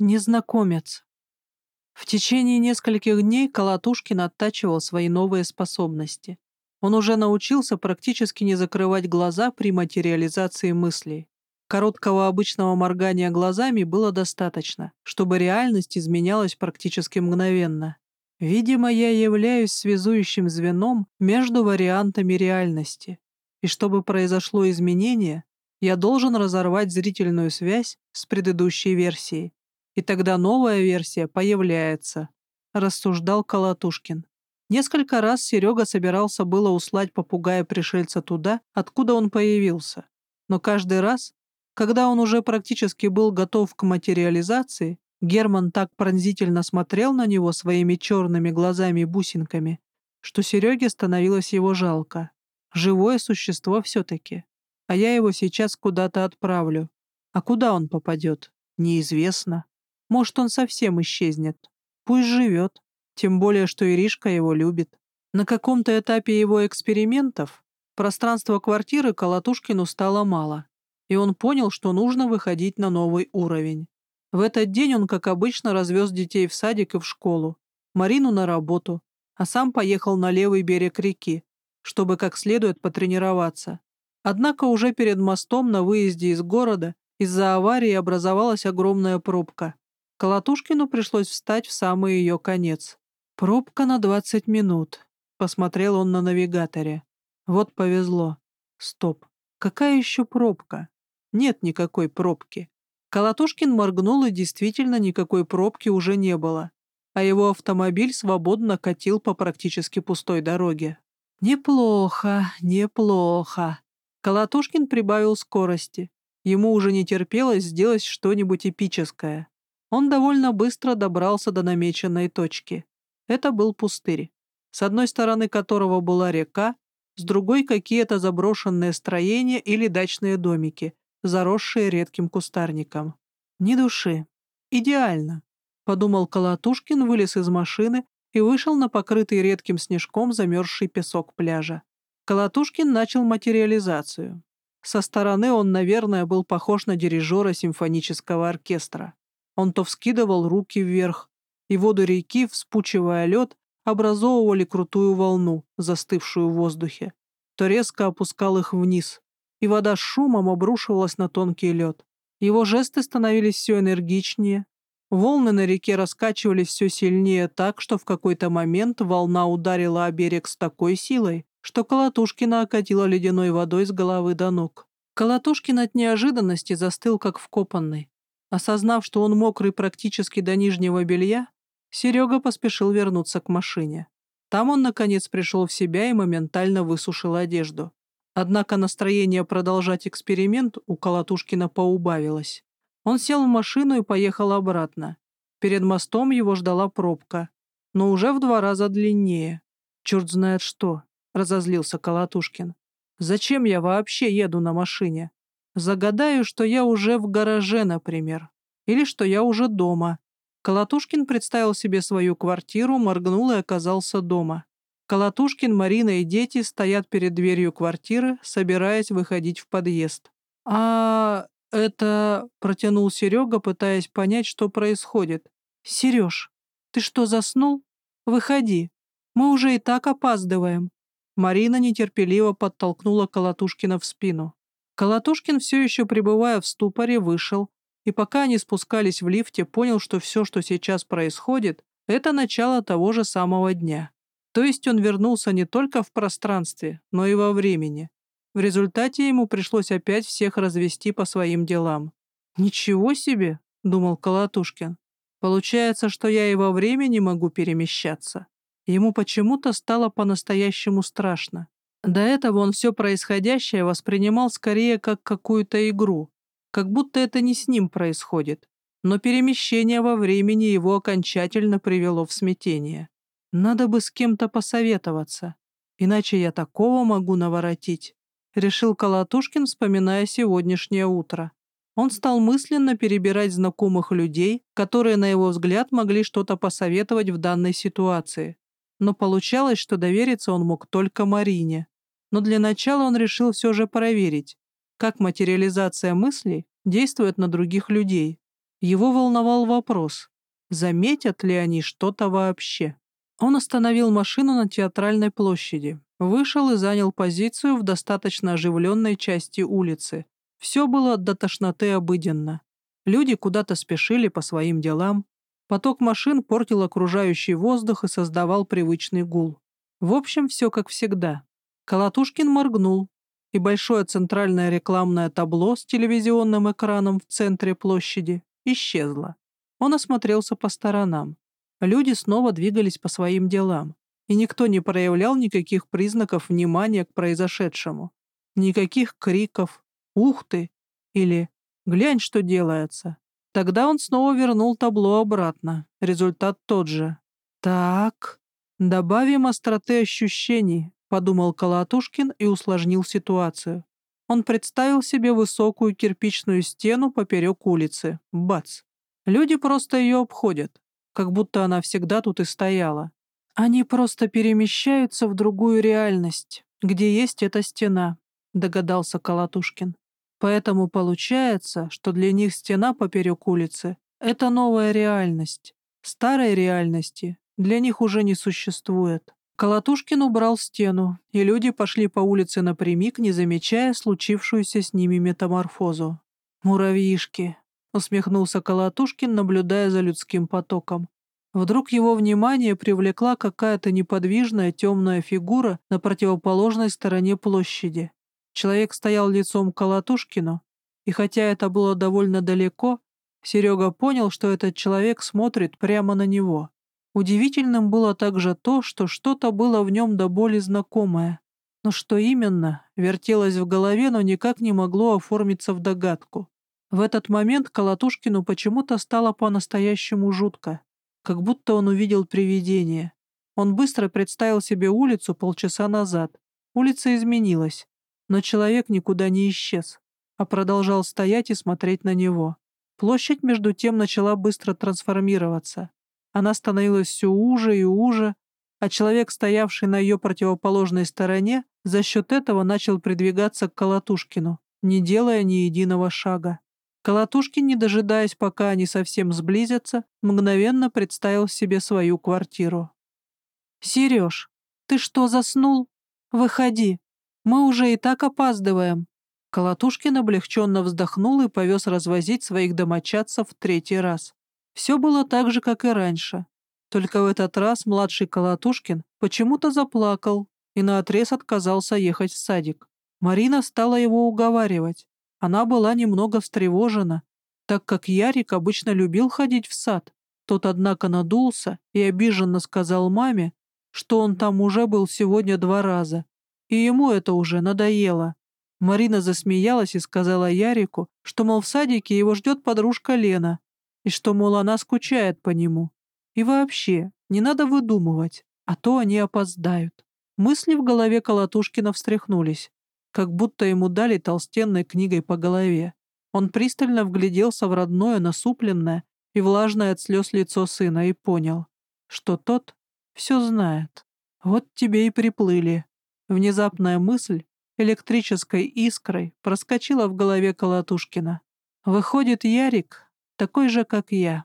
Незнакомец. В течение нескольких дней Колотушкин оттачивал свои новые способности. Он уже научился практически не закрывать глаза при материализации мыслей. Короткого обычного моргания глазами было достаточно, чтобы реальность изменялась практически мгновенно. Видимо, я являюсь связующим звеном между вариантами реальности. И чтобы произошло изменение, я должен разорвать зрительную связь с предыдущей версией. И тогда новая версия появляется, рассуждал Колотушкин. Несколько раз Серега собирался было услать попугая-пришельца туда, откуда он появился. Но каждый раз, когда он уже практически был готов к материализации, Герман так пронзительно смотрел на него своими черными глазами-бусинками, что Сереге становилось его жалко. Живое существо все-таки. А я его сейчас куда-то отправлю. А куда он попадет? Неизвестно. Может, он совсем исчезнет. Пусть живет. Тем более, что Иришка его любит. На каком-то этапе его экспериментов пространство квартиры Колотушкину стало мало, и он понял, что нужно выходить на новый уровень. В этот день он, как обычно, развез детей в садик и в школу, Марину на работу, а сам поехал на левый берег реки, чтобы как следует потренироваться. Однако уже перед мостом на выезде из города из-за аварии образовалась огромная пробка. Колотушкину пришлось встать в самый ее конец. «Пробка на двадцать минут», — посмотрел он на навигаторе. «Вот повезло. Стоп. Какая еще пробка? Нет никакой пробки». Колотушкин моргнул, и действительно никакой пробки уже не было, а его автомобиль свободно катил по практически пустой дороге. «Неплохо, неплохо». Колотушкин прибавил скорости. Ему уже не терпелось сделать что-нибудь эпическое. Он довольно быстро добрался до намеченной точки. Это был пустырь, с одной стороны которого была река, с другой какие-то заброшенные строения или дачные домики, заросшие редким кустарником. Ни души. Идеально, подумал Колотушкин, вылез из машины и вышел на покрытый редким снежком замерзший песок пляжа. Колотушкин начал материализацию. Со стороны он, наверное, был похож на дирижера симфонического оркестра. Он то вскидывал руки вверх, и воду реки, вспучивая лед, образовывали крутую волну, застывшую в воздухе, то резко опускал их вниз, и вода с шумом обрушивалась на тонкий лед. Его жесты становились все энергичнее, волны на реке раскачивались все сильнее так, что в какой-то момент волна ударила о берег с такой силой, что Колотушкина окатила ледяной водой с головы до ног. Колотушкин от неожиданности застыл, как вкопанный. Осознав, что он мокрый практически до нижнего белья, Серега поспешил вернуться к машине. Там он, наконец, пришел в себя и моментально высушил одежду. Однако настроение продолжать эксперимент у Колотушкина поубавилось. Он сел в машину и поехал обратно. Перед мостом его ждала пробка, но уже в два раза длиннее. «Черт знает что», — разозлился Колотушкин. «Зачем я вообще еду на машине? Загадаю, что я уже в гараже, например, или что я уже дома, Колотушкин представил себе свою квартиру, моргнул и оказался дома. Колотушкин, Марина и дети стоят перед дверью квартиры, собираясь выходить в подъезд. «А это...» — протянул Серега, пытаясь понять, что происходит. «Сереж, ты что, заснул? Выходи. Мы уже и так опаздываем». Марина нетерпеливо подтолкнула Колотушкина в спину. Колотушкин, все еще пребывая в ступоре, вышел, и пока они спускались в лифте, понял, что все, что сейчас происходит, это начало того же самого дня. То есть он вернулся не только в пространстве, но и во времени. В результате ему пришлось опять всех развести по своим делам. «Ничего себе!» — думал Колотушкин. «Получается, что я и во времени могу перемещаться». Ему почему-то стало по-настоящему страшно. До этого он все происходящее воспринимал скорее как какую-то игру, как будто это не с ним происходит, но перемещение во времени его окончательно привело в смятение. Надо бы с кем-то посоветоваться, иначе я такого могу наворотить, решил Колотушкин, вспоминая сегодняшнее утро. Он стал мысленно перебирать знакомых людей, которые, на его взгляд, могли что-то посоветовать в данной ситуации. Но получалось, что довериться он мог только Марине. Но для начала он решил все же проверить, как материализация мыслей действует на других людей. Его волновал вопрос, заметят ли они что-то вообще. Он остановил машину на театральной площади, вышел и занял позицию в достаточно оживленной части улицы. Все было до тошноты обыденно. Люди куда-то спешили по своим делам. Поток машин портил окружающий воздух и создавал привычный гул. В общем, все как всегда. Колотушкин моргнул, и большое центральное рекламное табло с телевизионным экраном в центре площади исчезло. Он осмотрелся по сторонам. Люди снова двигались по своим делам, и никто не проявлял никаких признаков внимания к произошедшему. Никаких криков «Ух ты!» или «Глянь, что делается!». Тогда он снова вернул табло обратно. Результат тот же. «Так, добавим остроты ощущений», — подумал Колотушкин и усложнил ситуацию. Он представил себе высокую кирпичную стену поперек улицы. Бац! Люди просто ее обходят, как будто она всегда тут и стояла. Они просто перемещаются в другую реальность, где есть эта стена, догадался Колотушкин. Поэтому получается, что для них стена поперек улицы — это новая реальность. Старой реальности для них уже не существует. Колотушкин убрал стену, и люди пошли по улице напрямик, не замечая случившуюся с ними метаморфозу. «Муравьишки», — усмехнулся Колотушкин, наблюдая за людским потоком. Вдруг его внимание привлекла какая-то неподвижная темная фигура на противоположной стороне площади. Человек стоял лицом к Колотушкину, и хотя это было довольно далеко, Серега понял, что этот человек смотрит прямо на него. Удивительным было также то, что что-то было в нем до боли знакомое. Но что именно, вертелось в голове, но никак не могло оформиться в догадку. В этот момент Колотушкину почему-то стало по-настоящему жутко, как будто он увидел привидение. Он быстро представил себе улицу полчаса назад. Улица изменилась. Но человек никуда не исчез, а продолжал стоять и смотреть на него. Площадь, между тем, начала быстро трансформироваться. Она становилась все уже и уже, а человек, стоявший на ее противоположной стороне, за счет этого начал придвигаться к Колотушкину, не делая ни единого шага. Колотушкин, не дожидаясь, пока они совсем сблизятся, мгновенно представил себе свою квартиру. «Сереж, ты что, заснул? Выходи!» Мы уже и так опаздываем». Колотушкин облегченно вздохнул и повез развозить своих домочадцев в третий раз. Все было так же, как и раньше. Только в этот раз младший Колотушкин почему-то заплакал и наотрез отказался ехать в садик. Марина стала его уговаривать. Она была немного встревожена, так как Ярик обычно любил ходить в сад. Тот, однако, надулся и обиженно сказал маме, что он там уже был сегодня два раза, и ему это уже надоело. Марина засмеялась и сказала Ярику, что, мол, в садике его ждет подружка Лена, и что, мол, она скучает по нему. И вообще, не надо выдумывать, а то они опоздают. Мысли в голове Колотушкина встряхнулись, как будто ему дали толстенной книгой по голове. Он пристально вгляделся в родное, насупленное и влажное от слез лицо сына и понял, что тот все знает. Вот тебе и приплыли. Внезапная мысль электрической искрой проскочила в голове Колотушкина. Выходит, Ярик такой же, как я.